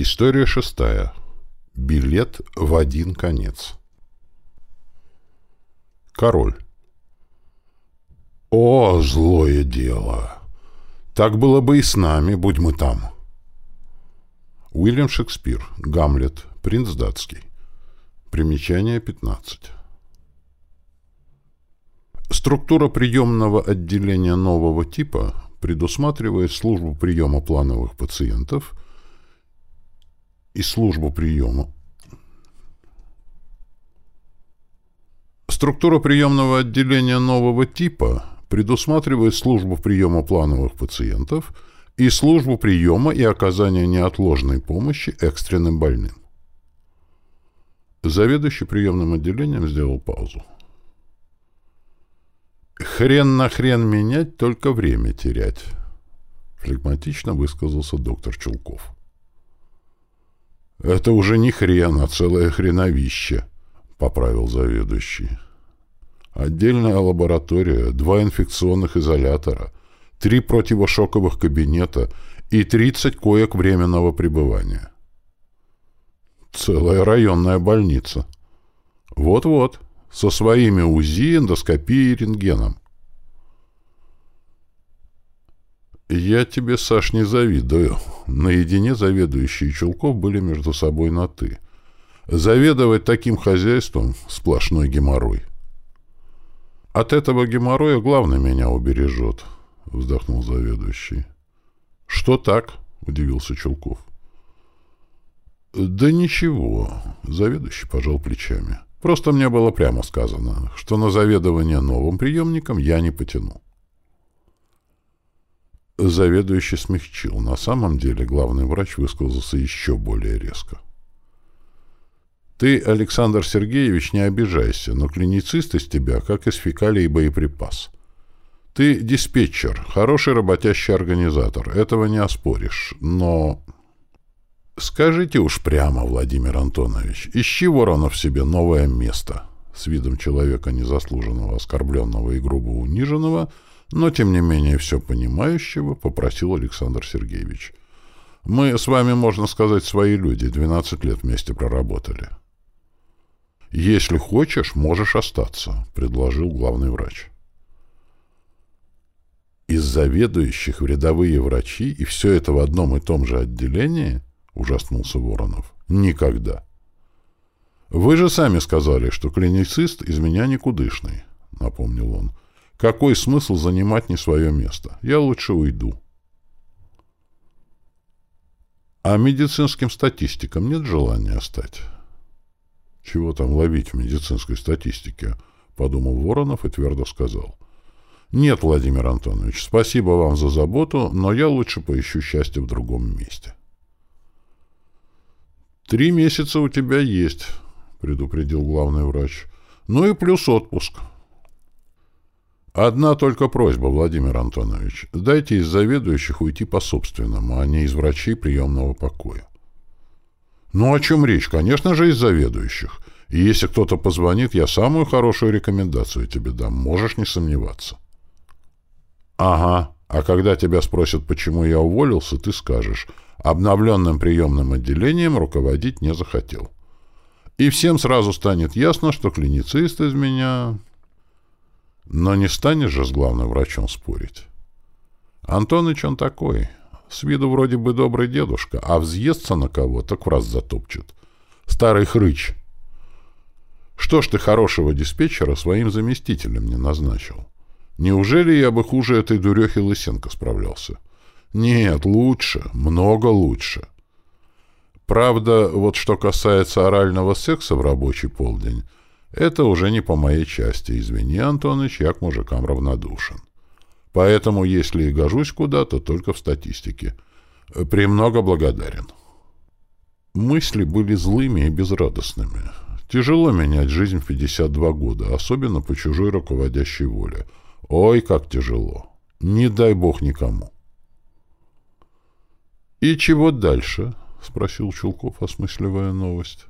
История шестая. Билет в один конец. Король. О, злое дело! Так было бы и с нами, будь мы там. Уильям Шекспир. Гамлет. Принц датский. Примечание 15. Структура приемного отделения нового типа предусматривает службу приема плановых пациентов и службу приема. Структура приемного отделения нового типа предусматривает службу приема плановых пациентов и службу приема и оказания неотложной помощи экстренным больным. Заведующий приемным отделением сделал паузу. «Хрен на хрен менять, только время терять», — флегматично высказался доктор Чулков. «Это уже не хрен, а целое хреновище», — поправил заведующий. «Отдельная лаборатория, два инфекционных изолятора, три противошоковых кабинета и 30 коек временного пребывания». «Целая районная больница». «Вот-вот», со своими УЗИ, эндоскопией и рентгеном. «Я тебе, Саш, не завидую». Наедине заведующие Чулков были между собой на «ты». Заведовать таким хозяйством — сплошной геморрой. «От этого геморроя главный меня убережет», — вздохнул заведующий. «Что так?» — удивился Чулков. «Да ничего», — заведующий пожал плечами. Просто мне было прямо сказано, что на заведование новым приемником я не потяну. Заведующий смягчил. На самом деле главный врач высказался еще более резко. «Ты, Александр Сергеевич, не обижайся, но клиницист из тебя, как из фекалий и боеприпас. Ты диспетчер, хороший работящий организатор, этого не оспоришь, но «Скажите уж прямо, Владимир Антонович, ищи Воронов себе новое место?» С видом человека незаслуженного, оскорбленного и грубо униженного, но, тем не менее, все понимающего, попросил Александр Сергеевич. «Мы с вами, можно сказать, свои люди, 12 лет вместе проработали». «Если хочешь, можешь остаться», — предложил главный врач. Из заведующих в рядовые врачи, и все это в одном и том же отделении — ужаснулся Воронов. Никогда. Вы же сами сказали, что клиницист из меня никудышный, напомнил он. Какой смысл занимать не свое место? Я лучше уйду. А медицинским статистикам нет желания стать? Чего там ловить в медицинской статистике? Подумал Воронов и твердо сказал. Нет, Владимир Антонович, спасибо вам за заботу, но я лучше поищу счастье в другом месте. «Три месяца у тебя есть», — предупредил главный врач. «Ну и плюс отпуск». «Одна только просьба, Владимир Антонович. Дайте из заведующих уйти по собственному, а не из врачей приемного покоя». «Ну о чем речь? Конечно же, из заведующих. И если кто-то позвонит, я самую хорошую рекомендацию тебе дам. Можешь не сомневаться». «Ага. А когда тебя спросят, почему я уволился, ты скажешь...» обновленным приемным отделением руководить не захотел. И всем сразу станет ясно, что клиницист из меня... Но не станешь же с главным врачом спорить. Антоныч он такой. С виду вроде бы добрый дедушка, а взъестся на кого, так в раз затопчет. Старый хрыч. Что ж ты хорошего диспетчера своим заместителем не назначил? Неужели я бы хуже этой дурехи Лысенко справлялся? Нет, лучше, много лучше. Правда, вот что касается орального секса в рабочий полдень, это уже не по моей части. Извини, Антоныч, я к мужикам равнодушен. Поэтому, если и гожусь куда-то, только в статистике. Премного благодарен. Мысли были злыми и безрадостными. Тяжело менять жизнь в 52 года, особенно по чужой руководящей воле. Ой, как тяжело. Не дай бог никому. «И чего дальше?» — спросил Чулков, осмысливая новость.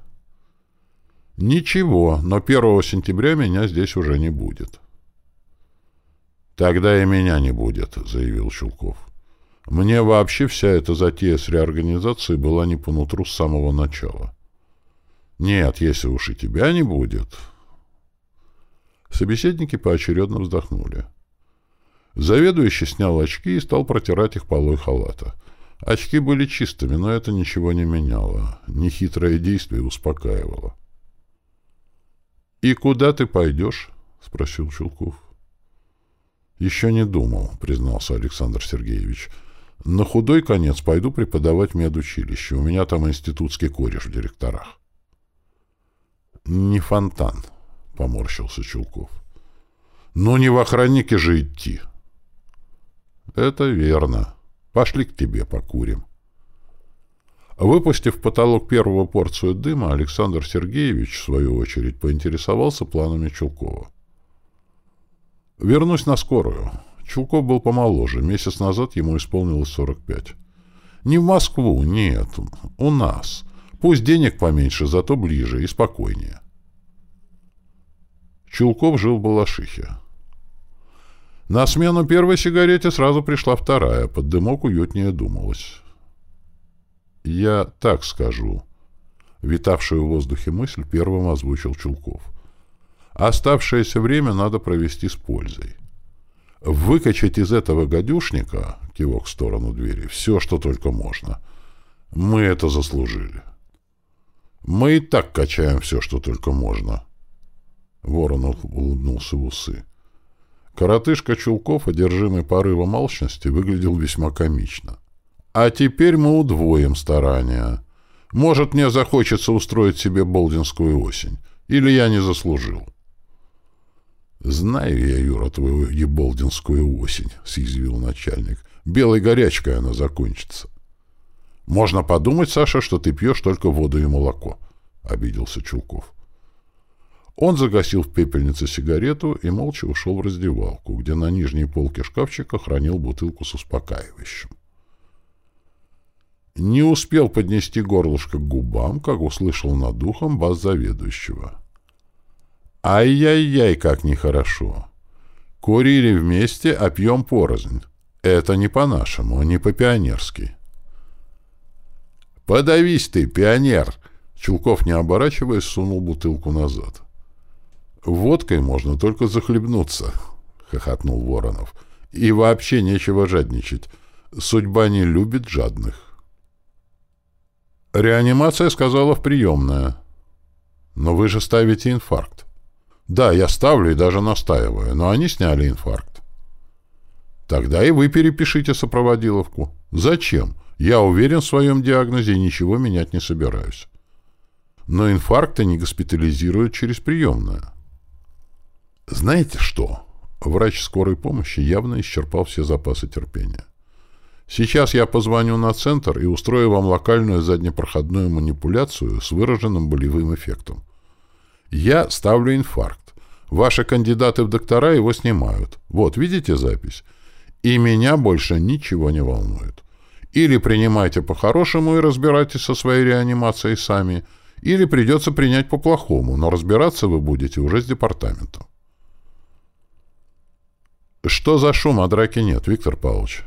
«Ничего, но 1 сентября меня здесь уже не будет». «Тогда и меня не будет», — заявил Чулков. Мне вообще вся эта затея с реорганизацией была не по нутру с самого начала. Нет, если уж и тебя не будет... Собеседники поочередно вздохнули. Заведующий снял очки и стал протирать их полой халата. Очки были чистыми, но это ничего не меняло. Нехитрое действие успокаивало. «И куда ты пойдешь?» — спросил Чулков. «Еще не думал», — признался Александр Сергеевич. «На худой конец пойду преподавать медучилище. У меня там институтский кореш в директорах». «Не фонтан», — поморщился Чулков. «Ну, не в охраннике же идти». «Это верно. Пошли к тебе покурим». Выпустив в потолок первую порцию дыма, Александр Сергеевич, в свою очередь, поинтересовался планами Чулкова. «Вернусь на скорую. Чулков был помоложе. Месяц назад ему исполнилось 45. Не в Москву, нет. У нас. Пусть денег поменьше, зато ближе и спокойнее». Чулков жил в Балашихе. На смену первой сигарете сразу пришла вторая. Под дымок уютнее думалось. «Я так скажу», — витавшую в воздухе мысль первым озвучил Чулков. «Оставшееся время надо провести с пользой. Выкачать из этого гадюшника, кивок в сторону двери, все, что только можно. Мы это заслужили. Мы и так качаем все, что только можно». Воронов улыбнулся в усы. Коротышка Чулков, одержимый порывом алчности, выглядел весьма комично. А теперь мы удвоим старания. Может, мне захочется устроить себе болдинскую осень. Или я не заслужил. «Знаю я, Юра, твою еболдинскую осень», — съязвил начальник. «Белой горячкой она закончится». «Можно подумать, Саша, что ты пьешь только воду и молоко», — обиделся Чулков. Он загасил в пепельнице сигарету и молча ушел в раздевалку, где на нижней полке шкафчика хранил бутылку с успокаивающим. Не успел поднести горлышко к губам, как услышал над духом бас заведующего. «Ай-яй-яй, как нехорошо! Курили вместе, а пьем порознь. Это не по-нашему, не по-пионерски». «Подавись ты, пионер!» Чулков, не оборачиваясь, сунул бутылку назад. «Водкой можно только захлебнуться», — хохотнул Воронов. «И вообще нечего жадничать. Судьба не любит жадных». Реанимация сказала в приемная. Но вы же ставите инфаркт. Да, я ставлю и даже настаиваю, но они сняли инфаркт. Тогда и вы перепишите сопроводиловку. Зачем? Я уверен в своем диагнозе и ничего менять не собираюсь. Но инфаркты не госпитализируют через приемную. Знаете что? Врач скорой помощи явно исчерпал все запасы терпения. Сейчас я позвоню на центр и устрою вам локальную заднепроходную манипуляцию с выраженным болевым эффектом. Я ставлю инфаркт. Ваши кандидаты в доктора его снимают. Вот, видите запись? И меня больше ничего не волнует. Или принимайте по-хорошему и разбирайтесь со своей реанимацией сами, или придется принять по-плохому, но разбираться вы будете уже с департаментом. Что за шум, а драки нет, Виктор Павлович?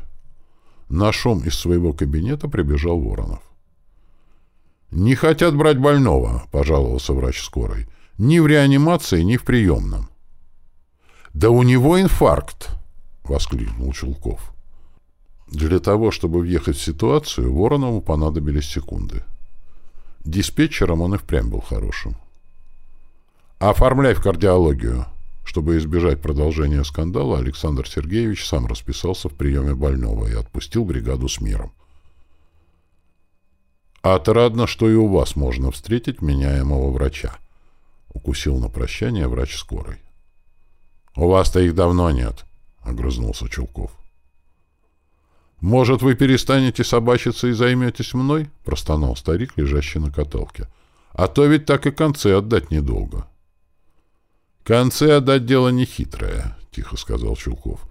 На шум из своего кабинета прибежал Воронов. «Не хотят брать больного», — пожаловался врач скорой. «Ни в реанимации, ни в приемном». «Да у него инфаркт!» — воскликнул Чулков. Для того, чтобы въехать в ситуацию, Воронову понадобились секунды. Диспетчером он и впрямь был хорошим. «Оформляй в кардиологию», чтобы избежать продолжения скандала, Александр Сергеевич сам расписался в приеме больного и отпустил бригаду с миром. «Отрадно, что и у вас можно встретить меняемого врача», — укусил на прощание врач скорой. «У вас-то их давно нет», — огрызнулся Чулков. «Может, вы перестанете собачиться и займетесь мной?» — простонал старик, лежащий на каталке. «А то ведь так и концы отдать недолго». «Концы отдать дело нехитрое», — тихо сказал Чулков.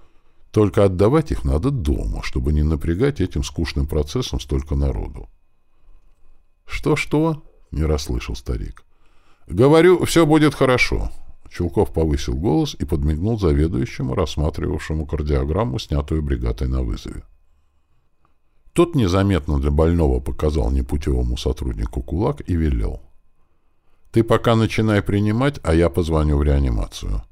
«Только отдавать их надо дома, чтобы не напрягать этим скучным процессом столько народу». «Что-что?» — не расслышал старик. «Говорю, все будет хорошо». Чулков повысил голос и подмигнул заведующему, рассматривавшему кардиограмму, снятую бригадой на вызове. Тот незаметно для больного показал непутевому сотруднику кулак и велел. «Ты пока начинай принимать, а я позвоню в реанимацию.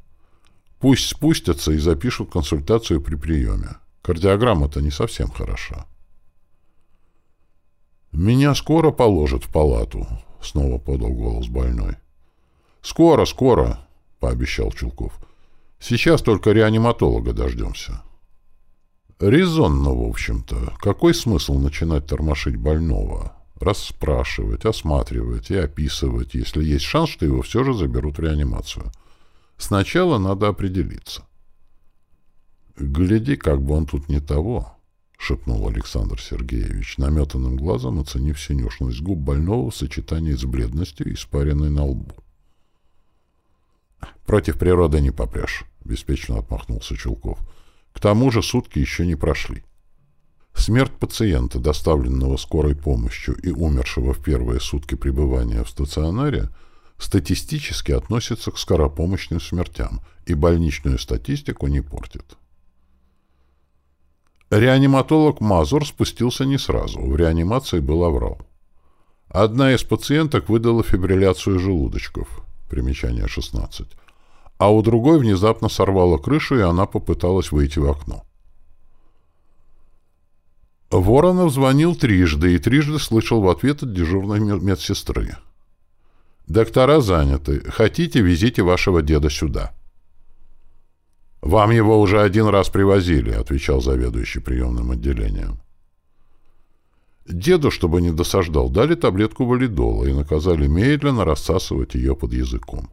Пусть спустятся и запишут консультацию при приеме. Кардиограмма-то не совсем хороша». «Меня скоро положат в палату», — снова подал голос больной. «Скоро, скоро», — пообещал Чулков. «Сейчас только реаниматолога дождемся». Резонно, в общем-то. Какой смысл начинать тормошить больного? Расспрашивать, осматривать и описывать, если есть шанс, что его все же заберут в реанимацию. Сначала надо определиться. «Гляди, как бы он тут не того», — шепнул Александр Сергеевич, наметанным глазом оценив синюшность губ больного в сочетании с бледностью, испаренной на лбу. «Против природы не попрешь», — беспечно отмахнулся Чулков. К тому же сутки еще не прошли. Смерть пациента, доставленного скорой помощью и умершего в первые сутки пребывания в стационаре, статистически относится к скоропомощным смертям и больничную статистику не портит. Реаниматолог Мазур спустился не сразу, в реанимации был оврал. Одна из пациенток выдала фибрилляцию желудочков, примечание 16, а у другой внезапно сорвало крышу, и она попыталась выйти в окно. Воронов звонил трижды и трижды слышал в ответ от дежурной медсестры. «Доктора заняты. Хотите, везите вашего деда сюда». «Вам его уже один раз привозили», — отвечал заведующий приемным отделением. Деду, чтобы не досаждал, дали таблетку валидола и наказали медленно рассасывать ее под языком.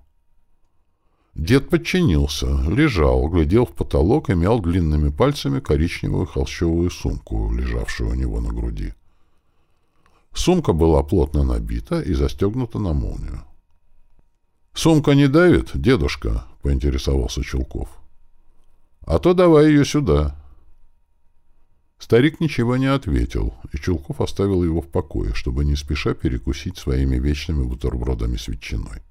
Дед подчинился, лежал, глядел в потолок и мял длинными пальцами коричневую холщовую сумку, лежавшую у него на груди. Сумка была плотно набита и застегнута на молнию. «Сумка не давит, дедушка?» — поинтересовался Чулков. «А то давай ее сюда». Старик ничего не ответил, и Чулков оставил его в покое, чтобы не спеша перекусить своими вечными бутербродами с ветчиной.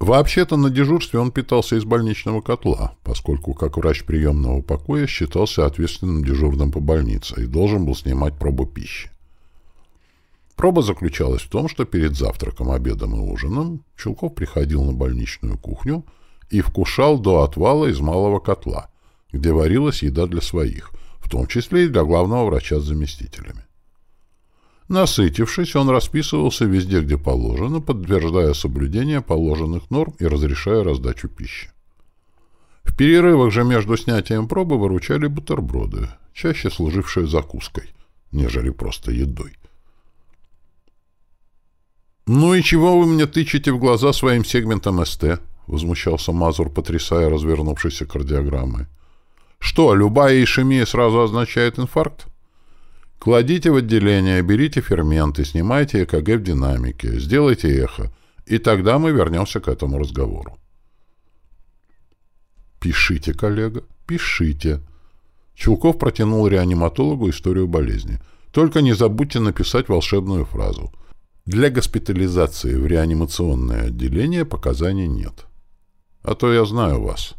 Вообще-то на дежурстве он питался из больничного котла, поскольку как врач приемного покоя считался ответственным дежурным по больнице и должен был снимать пробу пищи. Проба заключалась в том, что перед завтраком, обедом и ужином Чулков приходил на больничную кухню и вкушал до отвала из малого котла, где варилась еда для своих, в том числе и для главного врача с заместителями. Насытившись, он расписывался везде, где положено, подтверждая соблюдение положенных норм и разрешая раздачу пищи. В перерывах же между снятием пробы выручали бутерброды, чаще служившие закуской, нежели просто едой. «Ну и чего вы мне тычете в глаза своим сегментом СТ?» — возмущался Мазур, потрясая развернувшейся кардиограммой. «Что, любая ишемия сразу означает инфаркт?» Кладите в отделение, берите ферменты, снимайте ЭКГ в динамике, сделайте эхо, и тогда мы вернемся к этому разговору. Пишите, коллега, пишите. Чулков протянул реаниматологу историю болезни. Только не забудьте написать волшебную фразу. Для госпитализации в реанимационное отделение показаний нет. А то я знаю вас.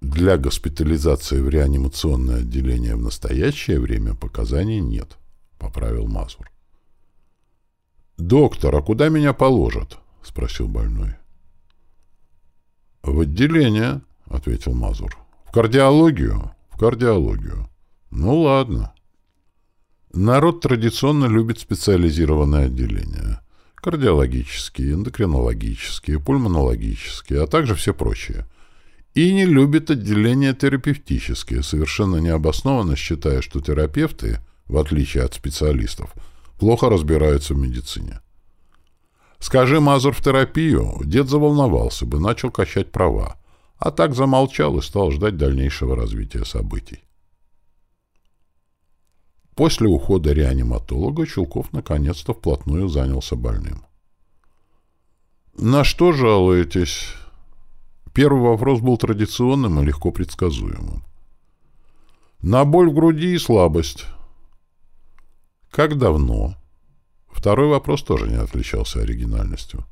Для госпитализации в реанимационное отделение в настоящее время показаний нет, — поправил Мазур. «Доктор, а куда меня положат?» — спросил больной. «В отделение», — ответил Мазур. «В кардиологию?» «В кардиологию». «Ну, ладно». Народ традиционно любит специализированные отделения. Кардиологические, эндокринологические, пульмонологические, а также все прочие — и не любит отделения терапевтические, совершенно необоснованно считая, что терапевты, в отличие от специалистов, плохо разбираются в медицине. Скажи Мазур в терапию, дед заволновался бы, начал качать права, а так замолчал и стал ждать дальнейшего развития событий. После ухода реаниматолога Чулков наконец-то вплотную занялся больным. «На что жалуетесь?» Первый вопрос был традиционным и легко предсказуемым. На боль в груди и слабость. Как давно? Второй вопрос тоже не отличался оригинальностью.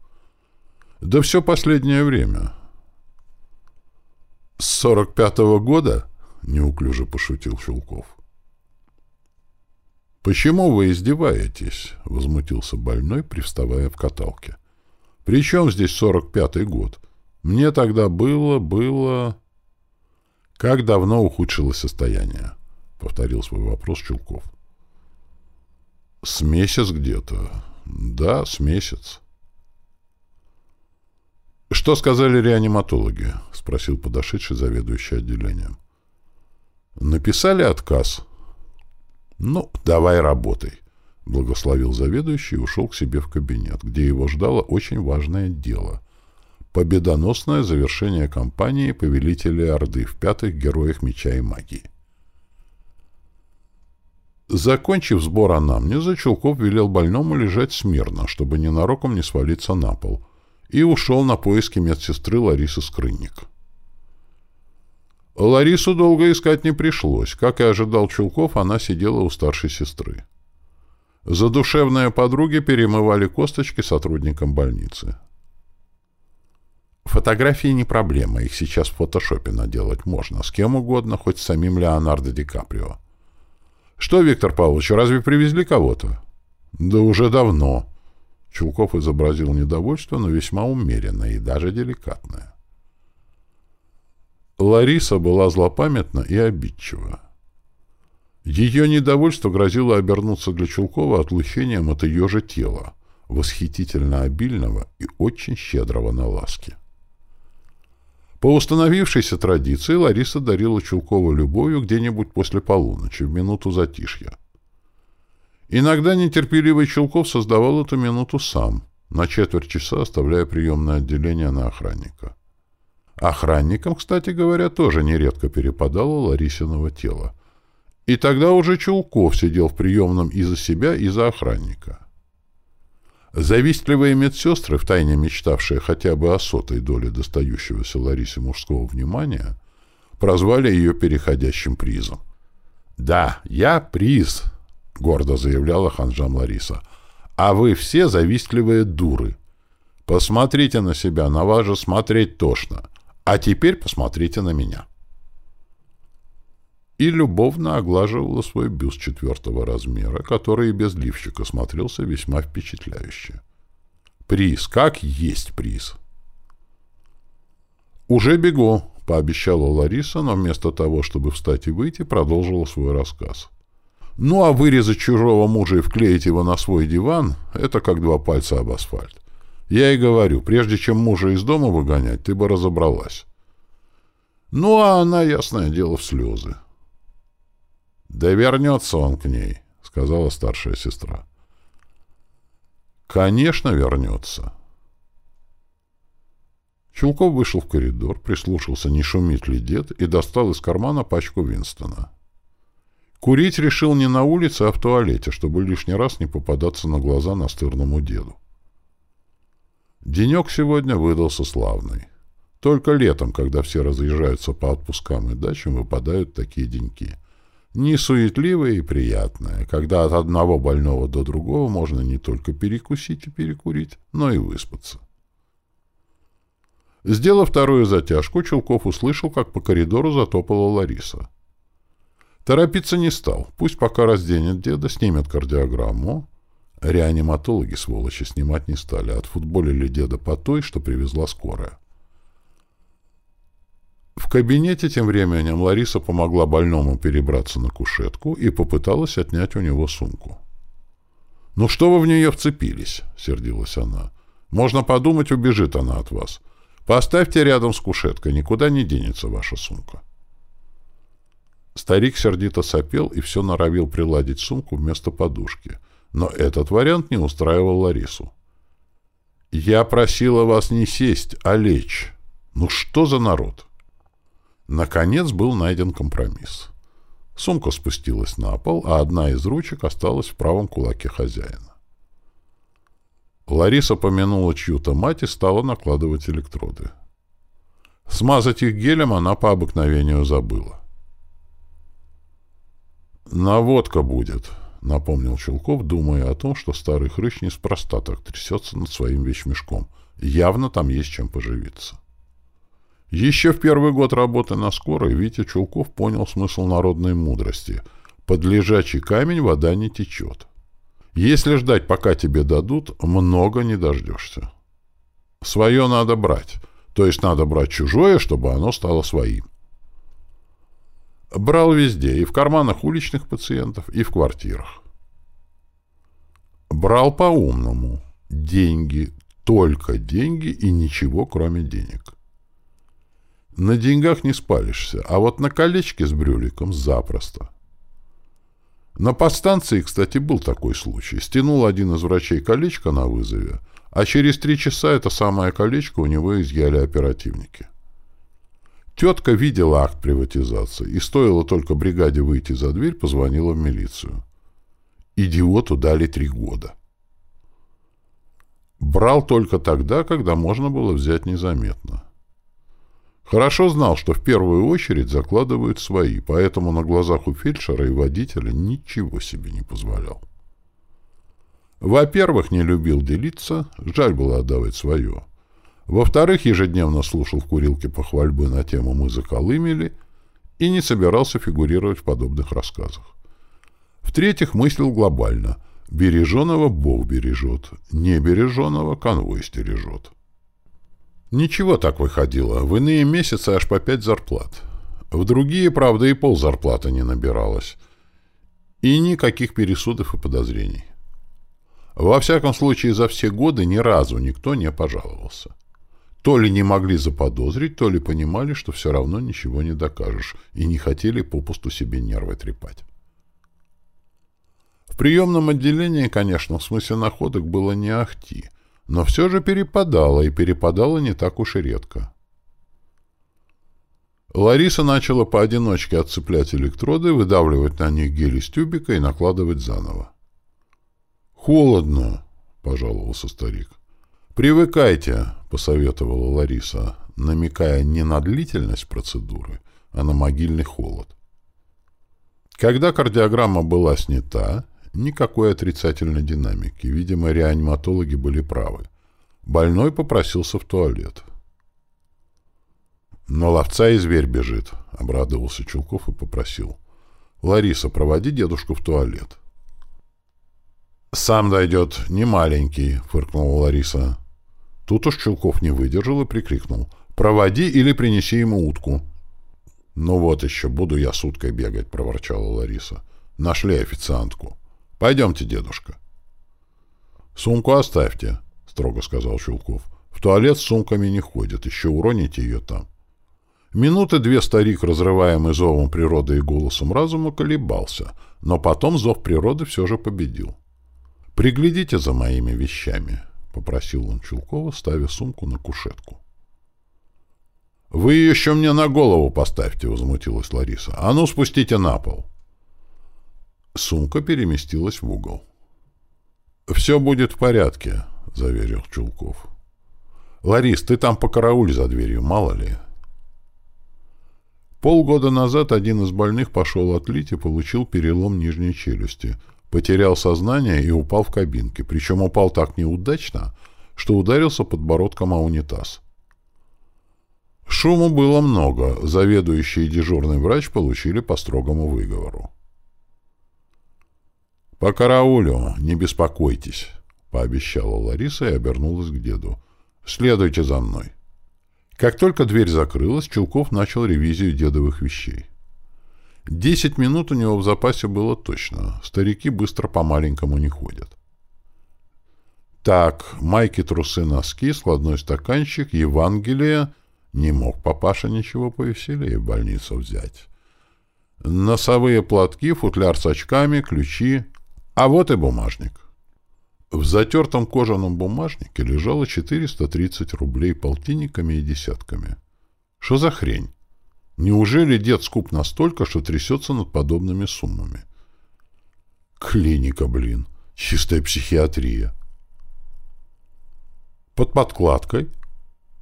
Да все последнее время. С сорок пятого года? неуклюже пошутил Чулков. «Почему вы издеваетесь?» — возмутился больной, привставая в каталке. «При чем здесь сорок пятый год? Мне тогда было, было...» «Как давно ухудшилось состояние?» — повторил свой вопрос Чулков. «С месяц где-то. Да, с месяц». «Что сказали реаниматологи?» — спросил подошедший заведующий отделением. «Написали отказ?» «Ну, давай работай», — благословил заведующий и ушел к себе в кабинет, где его ждало очень важное дело — победоносное завершение кампании повелителей Орды в пятых героях меча и магии. Закончив сбор анамнеза, Чулков велел больному лежать смирно, чтобы ненароком не свалиться на пол, и ушел на поиски медсестры Ларисы Скрынник. Ларису долго искать не пришлось. Как и ожидал Чулков, она сидела у старшей сестры. Задушевные подруги перемывали косточки сотрудникам больницы. Фотографии не проблема, их сейчас в фотошопе наделать можно, с кем угодно, хоть с самим Леонардо Ди Каприо. Что, Виктор Павлович, разве привезли кого-то? Да уже давно. Чулков изобразил недовольство, но весьма умеренное и даже деликатное. Лариса была злопамятна и обидчива. Ее недовольство грозило обернуться для Чулкова отлучением от ее же тела, восхитительно обильного и очень щедрого на ласки. По установившейся традиции Лариса дарила Чулкову любовью где-нибудь после полуночи, в минуту затишья. Иногда нетерпеливый Чулков создавал эту минуту сам, на четверть часа оставляя приемное отделение на охранника. Охранникам, кстати говоря, тоже нередко перепадало Ларисиного тела. И тогда уже Чулков сидел в приемном и за себя, и за охранника. Завистливые медсестры, втайне мечтавшие хотя бы о сотой доле достающегося Ларисе мужского внимания, прозвали ее переходящим призом. «Да, я приз», — гордо заявляла ханжам Лариса, — «а вы все завистливые дуры. Посмотрите на себя, на вас же смотреть тошно. А теперь посмотрите на меня. И любовно оглаживала свой бюст четвертого размера, который и без лифчика смотрелся весьма впечатляюще. Приз, как есть приз. «Уже бегу», — пообещала Лариса, но вместо того, чтобы встать и выйти, продолжила свой рассказ. «Ну, а вырезать чужого мужа и вклеить его на свой диван — это как два пальца об асфальт. Я и говорю, прежде чем мужа из дома выгонять, ты бы разобралась. Ну, а она, ясное дело, в слезы. «Да вернется он к ней», — сказала старшая сестра. «Конечно, вернется». Чулков вышел в коридор, прислушался, не шумит ли дед, и достал из кармана пачку Винстона. Курить решил не на улице, а в туалете, чтобы лишний раз не попадаться на глаза настырному деду. Денек сегодня выдался славный. Только летом, когда все разъезжаются по отпускам и дачам, выпадают такие деньки. Не суетливые и приятные, когда от одного больного до другого можно не только перекусить и перекурить, но и выспаться. Сделав вторую затяжку, Чулков услышал, как по коридору затопала Лариса. Торопиться не стал. Пусть пока разденет деда, снимет кардиограмму, Реаниматологи, сволочи, снимать не стали. Отфутболили деда по той, что привезла скорая. В кабинете тем временем Лариса помогла больному перебраться на кушетку и попыталась отнять у него сумку. «Ну что вы в нее вцепились?» — сердилась она. «Можно подумать, убежит она от вас. Поставьте рядом с кушеткой, никуда не денется ваша сумка». Старик сердито сопел и все норовил приладить сумку вместо подушки — но этот вариант не устраивал Ларису. «Я просила вас не сесть, а лечь. Ну что за народ?» Наконец был найден компромисс. Сумка спустилась на пол, а одна из ручек осталась в правом кулаке хозяина. Лариса помянула чью-то мать и стала накладывать электроды. Смазать их гелем она по обыкновению забыла. «Наводка будет», — напомнил Челков, думая о том, что старый хрыч неспроста так трясется над своим вещмешком. Явно там есть чем поживиться. Еще в первый год работы на скорой Витя Чулков понял смысл народной мудрости. Под лежачий камень вода не течет. Если ждать, пока тебе дадут, много не дождешься. Свое надо брать. То есть надо брать чужое, чтобы оно стало своим. Брал везде, и в карманах уличных пациентов, и в квартирах. Брал по-умному. Деньги, только деньги и ничего, кроме денег. На деньгах не спалишься, а вот на колечке с брюликом запросто. На подстанции, кстати, был такой случай. Стянул один из врачей колечко на вызове, а через три часа это самое колечко у него изъяли оперативники. Тетка видела акт приватизации, и стоило только бригаде выйти за дверь, позвонила в милицию. Идиоту дали три года. Брал только тогда, когда можно было взять незаметно. Хорошо знал, что в первую очередь закладывают свои, поэтому на глазах у фельдшера и водителя ничего себе не позволял. Во-первых, не любил делиться, жаль было отдавать свое. Во-вторых, ежедневно слушал в курилке похвальбы на тему «Мы заколымели» и не собирался фигурировать в подобных рассказах. В-третьих, мыслил глобально. Береженого Бог бережет, не береженого конвой стережет. Ничего так выходило. В иные месяцы аж по пять зарплат. В другие, правда, и пол зарплаты не набиралось. И никаких пересудов и подозрений. Во всяком случае, за все годы ни разу никто не пожаловался. То ли не могли заподозрить, то ли понимали, что все равно ничего не докажешь, и не хотели попусту себе нервы трепать. В приемном отделении, конечно, в смысле находок было не ахти, но все же перепадало, и перепадало не так уж и редко. Лариса начала поодиночке отцеплять электроды, выдавливать на них гель из тюбика и накладывать заново. «Холодно», — пожаловался старик. «Привыкайте», — посоветовала Лариса, намекая не на длительность процедуры, а на могильный холод. Когда кардиограмма была снята, Никакой отрицательной динамики. Видимо, реаниматологи были правы. Больной попросился в туалет. «На ловца и зверь бежит», — обрадовался Чулков и попросил. «Лариса, проводи дедушку в туалет». «Сам дойдет, не маленький», — фыркнула Лариса. Тут уж Чулков не выдержал и прикрикнул. «Проводи или принеси ему утку». «Ну вот еще, буду я с уткой бегать», — проворчала Лариса. «Нашли официантку». Пойдемте, дедушка. Сумку оставьте, строго сказал Чулков. В туалет с сумками не ходят, еще уроните ее там. Минуты две старик, разрываемый зовом природы и голосом разума, колебался, но потом зов природы все же победил. «Приглядите за моими вещами», — попросил он Чулкова, ставя сумку на кушетку. «Вы еще мне на голову поставьте», — возмутилась Лариса. «А ну, спустите на пол». Сумка переместилась в угол. «Все будет в порядке», — заверил Чулков. «Ларис, ты там покарауль за дверью, мало ли». Полгода назад один из больных пошел отлить и получил перелом нижней челюсти, потерял сознание и упал в кабинке, причем упал так неудачно, что ударился подбородком о унитаз. Шуму было много, заведующий и дежурный врач получили по строгому выговору. «По караулю, не беспокойтесь», — пообещала Лариса и обернулась к деду. «Следуйте за мной». Как только дверь закрылась, Чулков начал ревизию дедовых вещей. Десять минут у него в запасе было точно. Старики быстро по-маленькому не ходят. Так, майки, трусы, носки, складной стаканчик, Евангелие. Не мог папаша ничего повеселее в больницу взять. Носовые платки, футляр с очками, ключи, а вот и бумажник. В затертом кожаном бумажнике лежало 430 рублей полтинниками и десятками. Что за хрень? Неужели дед скуп настолько, что трясется над подобными суммами? Клиника, блин. Чистая психиатрия. Под подкладкой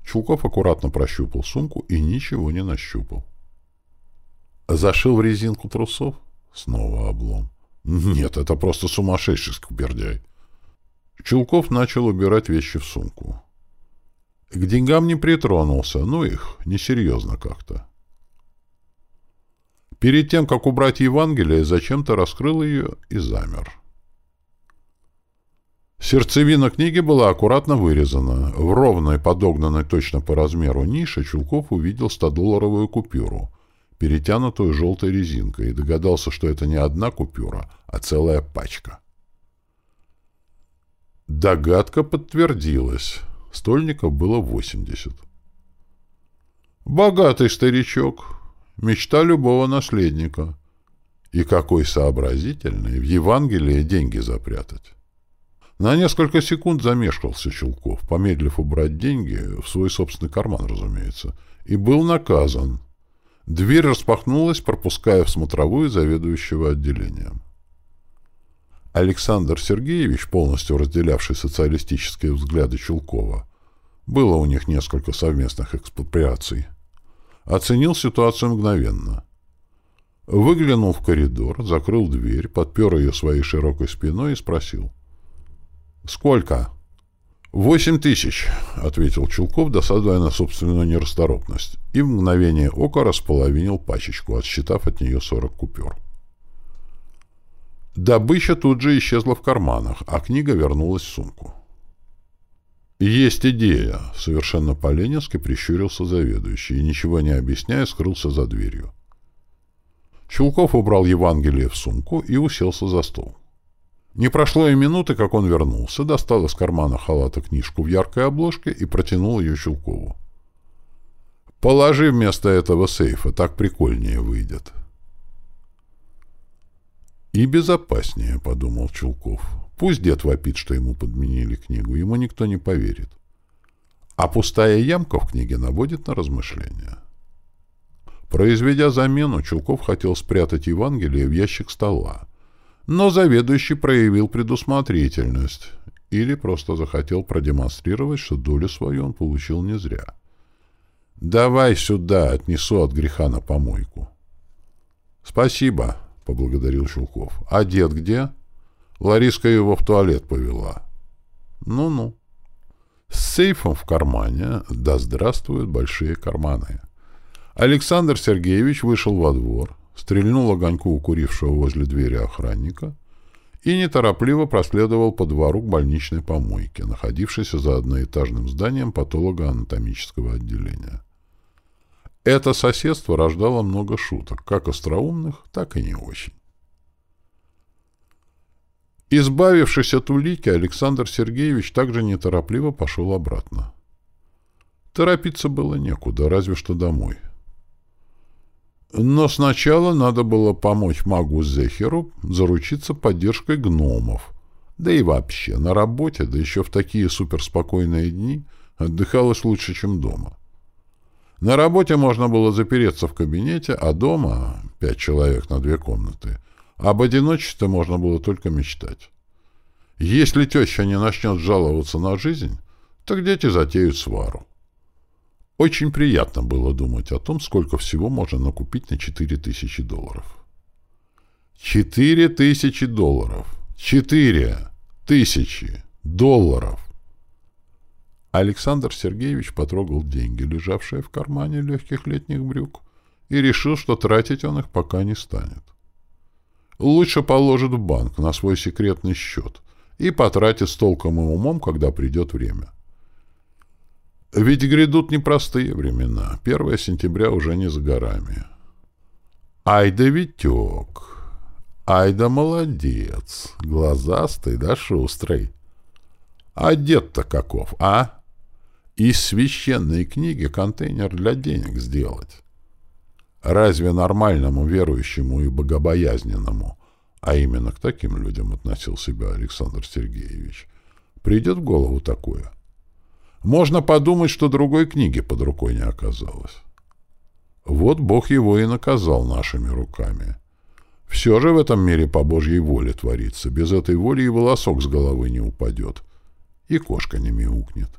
Чулков аккуратно прощупал сумку и ничего не нащупал. Зашил в резинку трусов? Снова облом. Нет, это просто сумасшедший скупердяй. Чулков начал убирать вещи в сумку. К деньгам не притронулся, ну их, несерьезно как-то. Перед тем, как убрать Евангелие, зачем-то раскрыл ее и замер. Сердцевина книги была аккуратно вырезана. В ровной, подогнанной точно по размеру нише Чулков увидел 100-долларовую купюру, перетянутую желтой резинкой, и догадался, что это не одна купюра, а целая пачка. Догадка подтвердилась. Стольников было 80. Богатый старичок. Мечта любого наследника. И какой сообразительный в Евангелии деньги запрятать. На несколько секунд замешкался Чулков, помедлив убрать деньги, в свой собственный карман, разумеется, и был наказан. Дверь распахнулась, пропуская в смотровую заведующего отделением. Александр Сергеевич, полностью разделявший социалистические взгляды Чулкова, было у них несколько совместных экспроприаций, оценил ситуацию мгновенно. Выглянул в коридор, закрыл дверь, подпер ее своей широкой спиной и спросил — «Сколько?» «Восемь тысяч», — ответил Чулков, досадуя на собственную нерасторопность, и в мгновение ока располовинил пачечку, отсчитав от нее сорок купюр. Добыча тут же исчезла в карманах, а книга вернулась в сумку. «Есть идея», — совершенно по-ленински прищурился заведующий и, ничего не объясняя, скрылся за дверью. Чулков убрал Евангелие в сумку и уселся за стол. Не прошло и минуты, как он вернулся, достал из кармана халата книжку в яркой обложке и протянул ее Чулкову. «Положи вместо этого сейфа, так прикольнее выйдет». «И безопаснее», — подумал Чулков. «Пусть дед вопит, что ему подменили книгу, ему никто не поверит. А пустая ямка в книге наводит на размышления». Произведя замену, Чулков хотел спрятать Евангелие в ящик стола, но заведующий проявил предусмотрительность или просто захотел продемонстрировать, что долю свою он получил не зря. «Давай сюда, отнесу от греха на помойку». «Спасибо», — поблагодарил Шелков. «А дед где?» Лариска его в туалет повела. «Ну-ну». С сейфом в кармане, да здравствуют большие карманы. Александр Сергеевич вышел во двор, стрельнул огоньку укурившего возле двери охранника и неторопливо проследовал по двору к больничной помойке, находившейся за одноэтажным зданием патологоанатомического отделения. Это соседство рождало много шуток, как остроумных, так и не очень. Избавившись от улики, Александр Сергеевич также неторопливо пошел обратно. Торопиться было некуда, разве что домой — но сначала надо было помочь магу Зехеру заручиться поддержкой гномов. Да и вообще, на работе, да еще в такие суперспокойные дни, отдыхалось лучше, чем дома. На работе можно было запереться в кабинете, а дома — пять человек на две комнаты. Об одиночестве можно было только мечтать. Если теща не начнет жаловаться на жизнь, то дети затеют свару. Очень приятно было думать о том, сколько всего можно накупить на 4000 долларов. 4000 долларов! 4 тысячи долларов! Александр Сергеевич потрогал деньги, лежавшие в кармане легких летних брюк, и решил, что тратить он их пока не станет. Лучше положит в банк на свой секретный счет и потратит с толком и умом, когда придет время. Ведь грядут непростые времена. 1 сентября уже не за горами. Ай да Витек! Ай да молодец! Глазастый да шустрый! А дед-то каков, а? Из священной книги контейнер для денег сделать. Разве нормальному верующему и богобоязненному, а именно к таким людям относил себя Александр Сергеевич, придет в голову такое? Можно подумать, что другой книги под рукой не оказалось. Вот Бог его и наказал нашими руками. Все же в этом мире по Божьей воле творится. Без этой воли и волосок с головы не упадет. И кошка не мяукнет.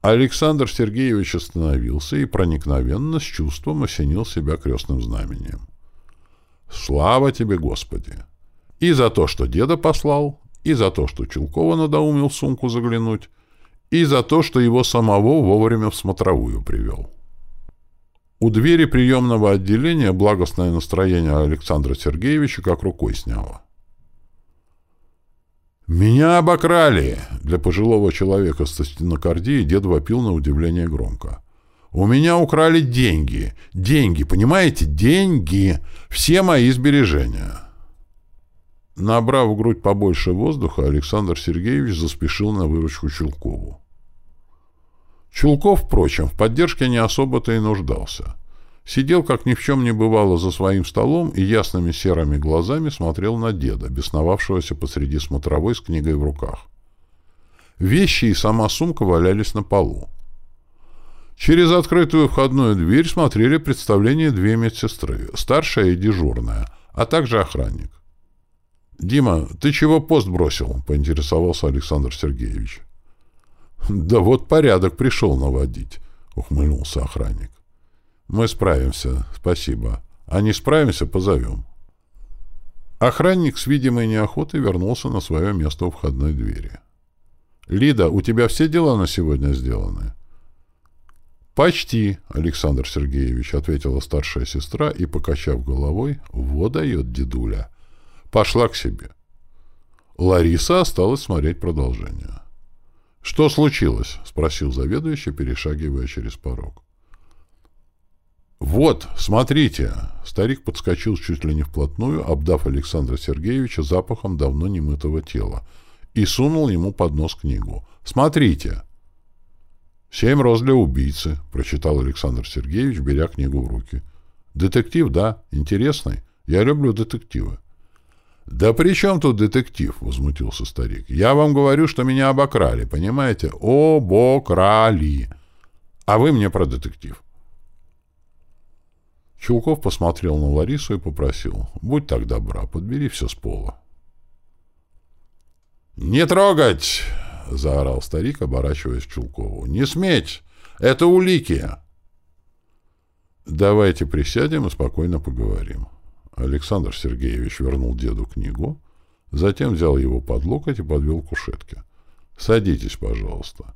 Александр Сергеевич остановился и проникновенно с чувством осенил себя крестным знамением. «Слава тебе, Господи! И за то, что деда послал, и за то, что Чулкова надоумил в сумку заглянуть, и за то, что его самого вовремя в смотровую привел. У двери приемного отделения благостное настроение Александра Сергеевича как рукой сняло. «Меня обокрали!» Для пожилого человека с стенокардией дед вопил на удивление громко. «У меня украли деньги! Деньги, понимаете? Деньги! Все мои сбережения!» Набрав в грудь побольше воздуха, Александр Сергеевич заспешил на выручку Чулкову. Чулков, впрочем, в поддержке не особо-то и нуждался. Сидел, как ни в чем не бывало, за своим столом и ясными серыми глазами смотрел на деда, бесновавшегося посреди смотровой с книгой в руках. Вещи и сама сумка валялись на полу. Через открытую входную дверь смотрели представление две медсестры, старшая и дежурная, а также охранник. «Дима, ты чего пост бросил?» — поинтересовался Александр Сергеевич. «Да вот порядок пришел наводить», — ухмыльнулся охранник. «Мы справимся, спасибо. А не справимся, позовем». Охранник с видимой неохотой вернулся на свое место у входной двери. «Лида, у тебя все дела на сегодня сделаны?» «Почти, Александр Сергеевич», — ответила старшая сестра и, покачав головой, «во дает дедуля». Пошла к себе. Лариса осталась смотреть продолжение. «Что случилось?» — спросил заведующий, перешагивая через порог. «Вот, смотрите!» Старик подскочил чуть ли не вплотную, обдав Александра Сергеевича запахом давно немытого тела, и сунул ему под нос книгу. «Смотрите!» «Семь роз для убийцы», — прочитал Александр Сергеевич, беря книгу в руки. «Детектив, да, интересный. Я люблю детективы». «Да при чем тут детектив?» — возмутился старик. «Я вам говорю, что меня обокрали, понимаете? Обокрали. А вы мне про детектив». Чулков посмотрел на Ларису и попросил. «Будь так добра, подбери все с пола». «Не трогать!» — заорал старик, оборачиваясь к Чулкову. «Не сметь! Это улики!» «Давайте присядем и спокойно поговорим». Александр Сергеевич вернул деду книгу, затем взял его под локоть и подвел к кушетке. «Садитесь, пожалуйста».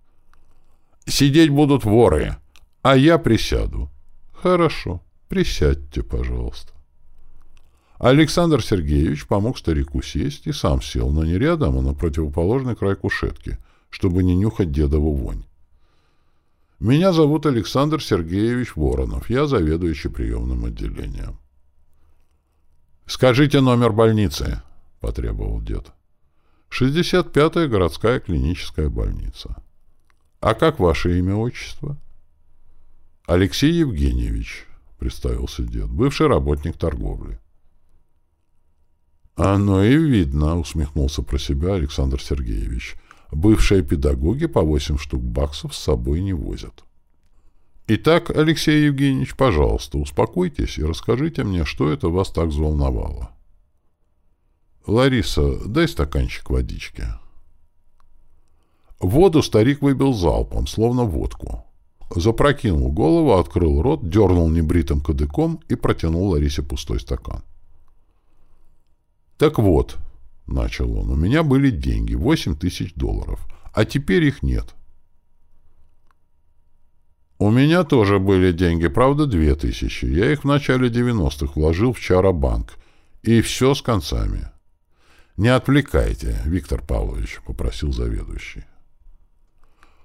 «Сидеть будут воры, а я присяду». «Хорошо, присядьте, пожалуйста». Александр Сергеевич помог старику сесть и сам сел, но не рядом, а на противоположный край кушетки, чтобы не нюхать дедову вонь. «Меня зовут Александр Сергеевич Воронов. Я заведующий приемным отделением». «Скажите номер больницы», — потребовал дед. «Шестьдесят пятая городская клиническая больница». «А как ваше имя, отчество?» «Алексей Евгеньевич», — представился дед, — «бывший работник торговли». «Оно и видно», — усмехнулся про себя Александр Сергеевич. «Бывшие педагоги по восемь штук баксов с собой не возят». Итак, Алексей Евгеньевич, пожалуйста, успокойтесь и расскажите мне, что это вас так взволновало. Лариса, дай стаканчик водички. Воду старик выбил залпом, словно водку. Запрокинул голову, открыл рот, дернул небритым кадыком и протянул Ларисе пустой стакан. «Так вот», — начал он, — «у меня были деньги, восемь тысяч долларов, а теперь их нет». У меня тоже были деньги, правда, две тысячи. Я их в начале 90-х вложил в Чаробанк. И все с концами. «Не отвлекайте, Виктор Павлович», — попросил заведующий.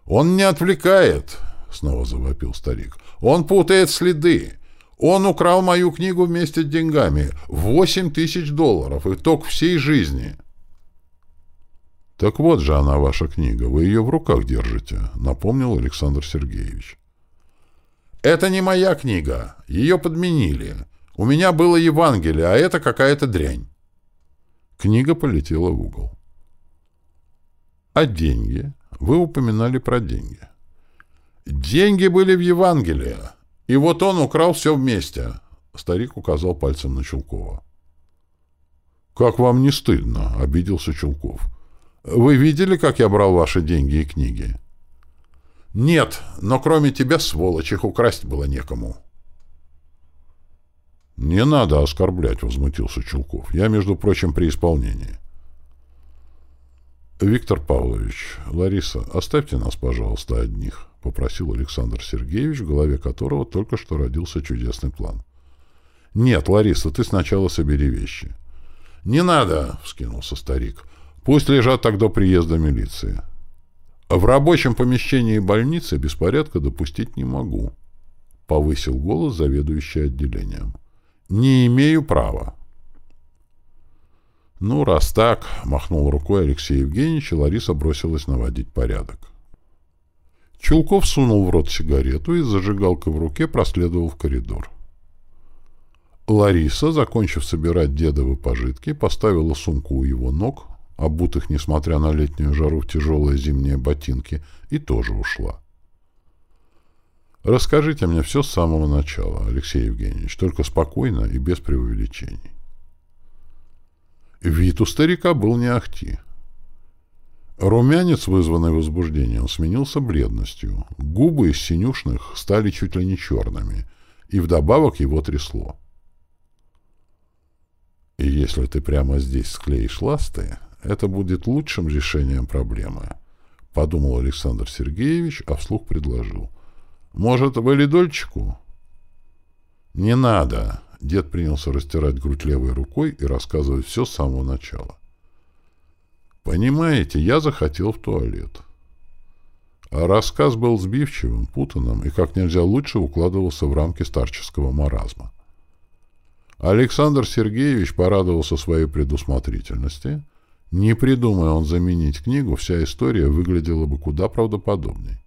«Он не отвлекает», — снова завопил старик. «Он путает следы. Он украл мою книгу вместе с деньгами. Восемь тысяч долларов. Итог всей жизни». «Так вот же она, ваша книга. Вы ее в руках держите», — напомнил Александр Сергеевич. Это не моя книга. Ее подменили. У меня было Евангелие, а это какая-то дрянь. Книга полетела в угол. А деньги? Вы упоминали про деньги. Деньги были в Евангелии. И вот он украл все вместе. Старик указал пальцем на Чулкова. «Как вам не стыдно?» — обиделся Чулков. «Вы видели, как я брал ваши деньги и книги?» «Нет, но кроме тебя, сволочь, их украсть было некому». «Не надо оскорблять», — возмутился Чулков. «Я, между прочим, при исполнении». Виктор Павлович, Лариса, оставьте нас, пожалуйста, одних, попросил Александр Сергеевич, в голове которого только что родился чудесный план. Нет, Лариса, ты сначала собери вещи. Не надо, вскинулся старик. Пусть лежат так до приезда милиции. В рабочем помещении больницы беспорядка допустить не могу, повысил голос заведующий отделением. Не имею права. Ну, раз так, махнул рукой Алексей Евгеньевич, и Лариса бросилась наводить порядок. Чулков сунул в рот сигарету и зажигалкой в руке проследовал в коридор. Лариса, закончив собирать дедовы пожитки, поставила сумку у его ног, обутых, несмотря на летнюю жару, в тяжелые зимние ботинки, и тоже ушла. Расскажите мне все с самого начала, Алексей Евгеньевич, только спокойно и без преувеличений. Вид у старика был не ахти. Румянец, вызванный возбуждением, сменился бледностью. Губы из синюшных стали чуть ли не черными, и вдобавок его трясло. И если ты прямо здесь склеишь ласты, это будет лучшим решением проблемы, — подумал Александр Сергеевич, а вслух предложил. — Может, валидольчику? — Не надо. Дед принялся растирать грудь левой рукой и рассказывать все с самого начала. — Понимаете, я захотел в туалет. А рассказ был сбивчивым, путанным и как нельзя лучше укладывался в рамки старческого маразма. Александр Сергеевич порадовался своей предусмотрительности — не придумая он заменить книгу, вся история выглядела бы куда правдоподобней.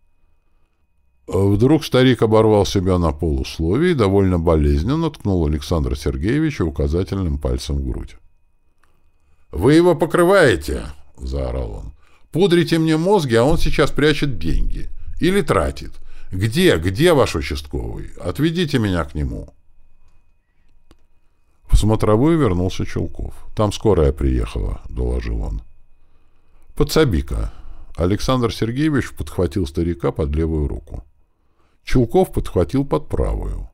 Вдруг старик оборвал себя на полусловие и довольно болезненно ткнул Александра Сергеевича указательным пальцем в грудь. «Вы его покрываете!» — заорал он. «Пудрите мне мозги, а он сейчас прячет деньги. Или тратит. Где, где ваш участковый? Отведите меня к нему». Смотровую вернулся Чулков. «Там скорая приехала», — доложил он. «Подсоби-ка». Александр Сергеевич подхватил старика под левую руку. Чулков подхватил под правую.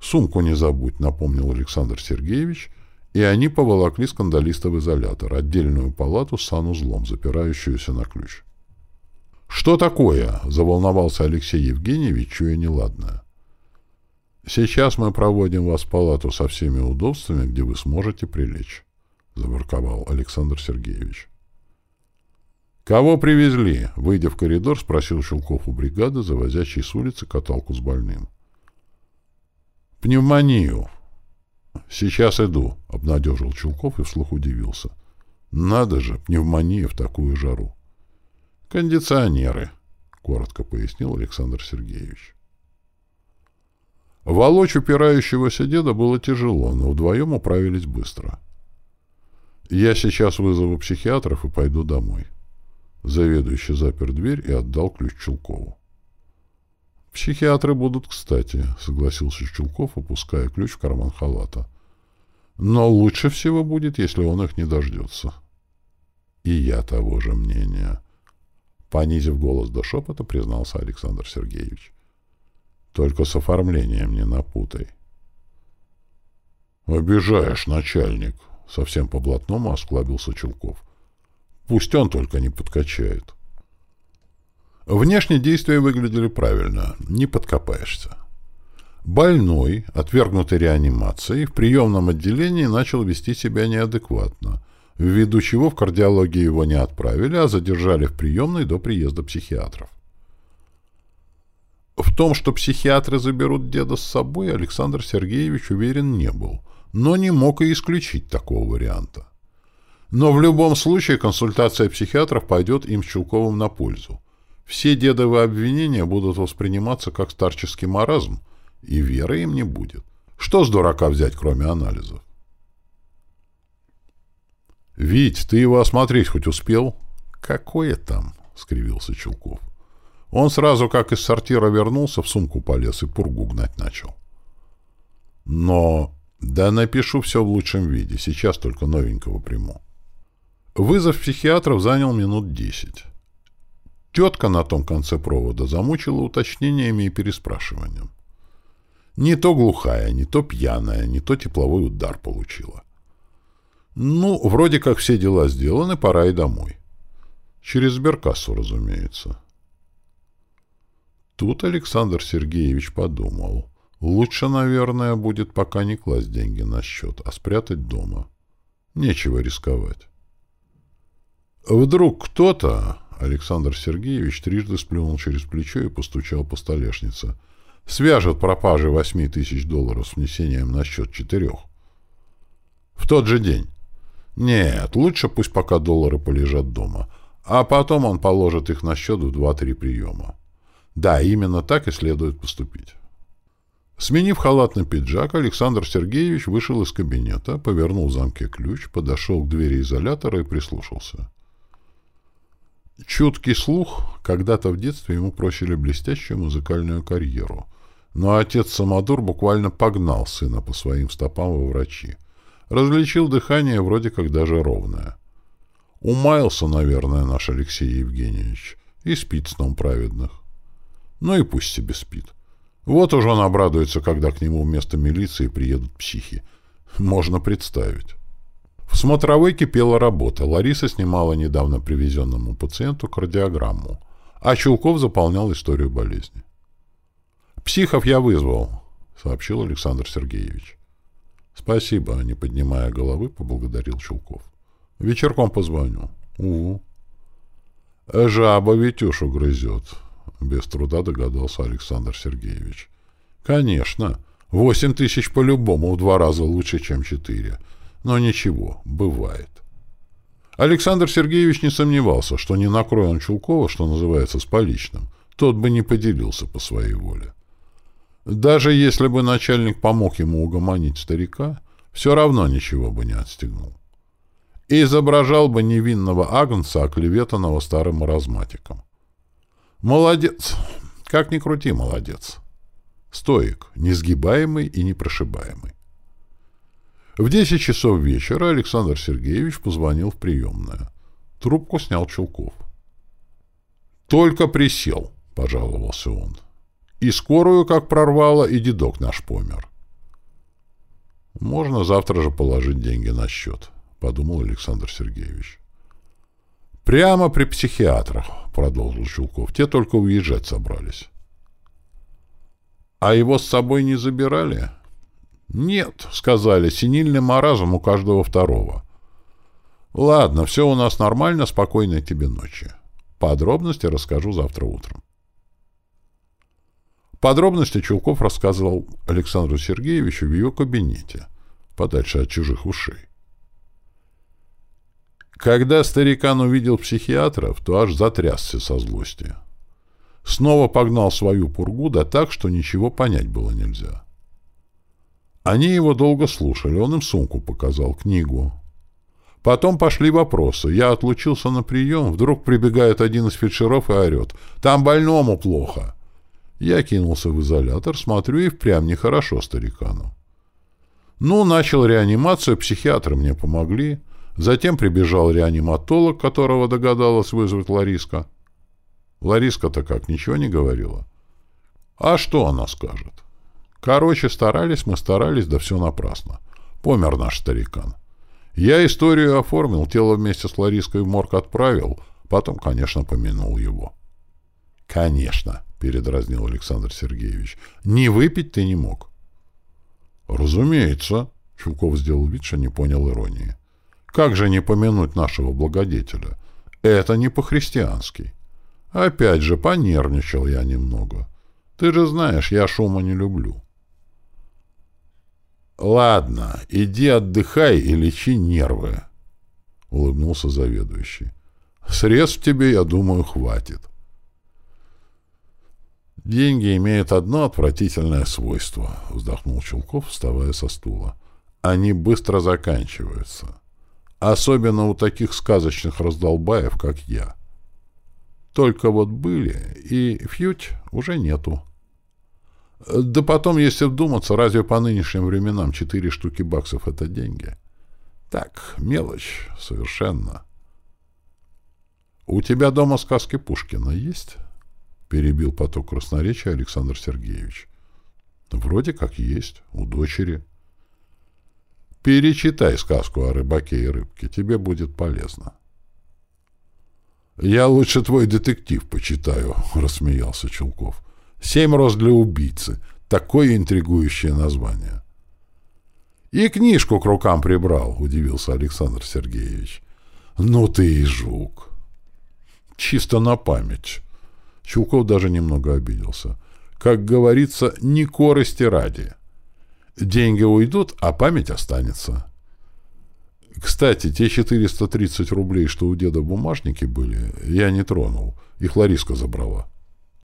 «Сумку не забудь», — напомнил Александр Сергеевич, и они поволокли скандалиста в изолятор, отдельную палату с санузлом, запирающуюся на ключ. «Что такое?» — заволновался Алексей Евгеньевич, чуя неладное. «Сейчас мы проводим вас в палату со всеми удобствами, где вы сможете прилечь», — заворковал Александр Сергеевич. «Кого привезли?» — выйдя в коридор, спросил Щелков у бригады, завозящей с улицы каталку с больным. «Пневмонию». «Сейчас иду», — обнадежил Чулков и вслух удивился. «Надо же, пневмония в такую жару». «Кондиционеры», — коротко пояснил Александр Сергеевич. Волочь упирающегося деда было тяжело, но вдвоем управились быстро. «Я сейчас вызову психиатров и пойду домой». Заведующий запер дверь и отдал ключ Чулкову. «Психиатры будут кстати», — согласился Чулков, опуская ключ в карман халата. «Но лучше всего будет, если он их не дождется». «И я того же мнения», — понизив голос до шепота, признался Александр Сергеевич. Только с оформлением не напутай. «Обижаешь, начальник!» — совсем по-блатному осклабился Чулков. «Пусть он только не подкачает». Внешне действия выглядели правильно, не подкопаешься. Больной, отвергнутый реанимацией, в приемном отделении начал вести себя неадекватно, ввиду чего в кардиологии его не отправили, а задержали в приемной до приезда психиатров. В том, что психиатры заберут деда с собой, Александр Сергеевич уверен не был, но не мог и исключить такого варианта. Но в любом случае консультация психиатров пойдет им с Чулковым на пользу. Все дедовы обвинения будут восприниматься как старческий маразм, и веры им не будет. Что с дурака взять, кроме анализов? «Вить, ты его осмотреть хоть успел?» «Какое там?» — скривился Чулков. Он сразу, как из сортира вернулся, в сумку полез и пургу гнать начал. Но... Да напишу все в лучшем виде, сейчас только новенького приму. Вызов психиатров занял минут десять. Тетка на том конце провода замучила уточнениями и переспрашиванием. Не то глухая, не то пьяная, не то тепловой удар получила. Ну, вроде как все дела сделаны, пора и домой. Через сберкассу, разумеется. Тут Александр Сергеевич подумал. Лучше, наверное, будет пока не класть деньги на счет, а спрятать дома. Нечего рисковать. Вдруг кто-то, Александр Сергеевич трижды сплюнул через плечо и постучал по столешнице, свяжет пропажи восьми тысяч долларов с внесением на счет четырех. В тот же день. Нет, лучше пусть пока доллары полежат дома, а потом он положит их на счет в два-три приема. Да, именно так и следует поступить. Сменив халатный пиджак, Александр Сергеевич вышел из кабинета, повернул в замке ключ, подошел к двери изолятора и прислушался. Чуткий слух, когда-то в детстве ему просили блестящую музыкальную карьеру, но отец Самодур буквально погнал сына по своим стопам во врачи. Различил дыхание вроде как даже ровное. Умаялся, наверное, наш Алексей Евгеньевич, и спит сном праведных. Ну и пусть себе спит. Вот уже он обрадуется, когда к нему вместо милиции приедут психи. Можно представить. В смотровой кипела работа. Лариса снимала недавно привезенному пациенту кардиограмму, а Чулков заполнял историю болезни. «Психов я вызвал», — сообщил Александр Сергеевич. «Спасибо», — не поднимая головы, поблагодарил Чулков. «Вечерком позвоню». «Угу». «Жаба Витюшу грызет», без труда догадался Александр Сергеевич. Конечно, восемь тысяч по-любому в два раза лучше, чем четыре. Но ничего, бывает. Александр Сергеевич не сомневался, что не накроя он Чулкова, что называется, с поличным, тот бы не поделился по своей воле. Даже если бы начальник помог ему угомонить старика, все равно ничего бы не отстегнул. И изображал бы невинного агнца, оклеветанного старым маразматиком. Молодец. Как ни крути, молодец. Стоик, несгибаемый и непрошибаемый. В десять часов вечера Александр Сергеевич позвонил в приемное. Трубку снял Чулков. «Только присел», — пожаловался он. «И скорую, как прорвало, и дедок наш помер». «Можно завтра же положить деньги на счет», — подумал Александр Сергеевич. «Прямо при психиатрах», — продолжил Чулков. «Те только уезжать собрались». «А его с собой не забирали?» «Нет», — сказали, — «синильный маразм у каждого второго». «Ладно, все у нас нормально, спокойной тебе ночи. Подробности расскажу завтра утром». Подробности Чулков рассказывал Александру Сергеевичу в его кабинете, подальше от чужих ушей. Когда старикан увидел психиатров, то аж затрясся со злости. Снова погнал свою пургу, да так, что ничего понять было нельзя. Они его долго слушали, он им сумку показал, книгу. Потом пошли вопросы. Я отлучился на прием, вдруг прибегает один из фельдшеров и орет. «Там больному плохо!» Я кинулся в изолятор, смотрю, и впрямь нехорошо старикану. Ну, начал реанимацию, психиатры мне помогли. Затем прибежал реаниматолог, которого догадалась вызвать Лариска. Лариска-то как, ничего не говорила? А что она скажет? Короче, старались мы, старались, да все напрасно. Помер наш старикан. Я историю оформил, тело вместе с Лариской в морг отправил, потом, конечно, помянул его. — Конечно, — передразнил Александр Сергеевич, — не выпить ты не мог. — Разумеется, — Чулков сделал вид, что не понял иронии. Как же не помянуть нашего благодетеля? Это не по-христиански. Опять же, понервничал я немного. Ты же знаешь, я шума не люблю. Ладно, иди отдыхай и лечи нервы, — улыбнулся заведующий. Средств тебе, я думаю, хватит. Деньги имеют одно отвратительное свойство, — вздохнул Чулков, вставая со стула. Они быстро заканчиваются. — Особенно у таких сказочных раздолбаев, как я. Только вот были, и фьють уже нету. Да потом, если вдуматься, разве по нынешним временам четыре штуки баксов — это деньги? Так, мелочь, совершенно. «У тебя дома сказки Пушкина есть?» — перебил поток красноречия Александр Сергеевич. «Вроде как есть, у дочери». Перечитай сказку о рыбаке и рыбке, тебе будет полезно. «Я лучше твой детектив почитаю», — рассмеялся Чулков. «Семь роз для убийцы. Такое интригующее название». «И книжку к рукам прибрал», — удивился Александр Сергеевич. «Ну ты и жук». «Чисто на память». Чулков даже немного обиделся. «Как говорится, не корости ради. Деньги уйдут, а память останется». Кстати, те 430 рублей, что у деда в бумажнике были, я не тронул. Их Лариска забрала.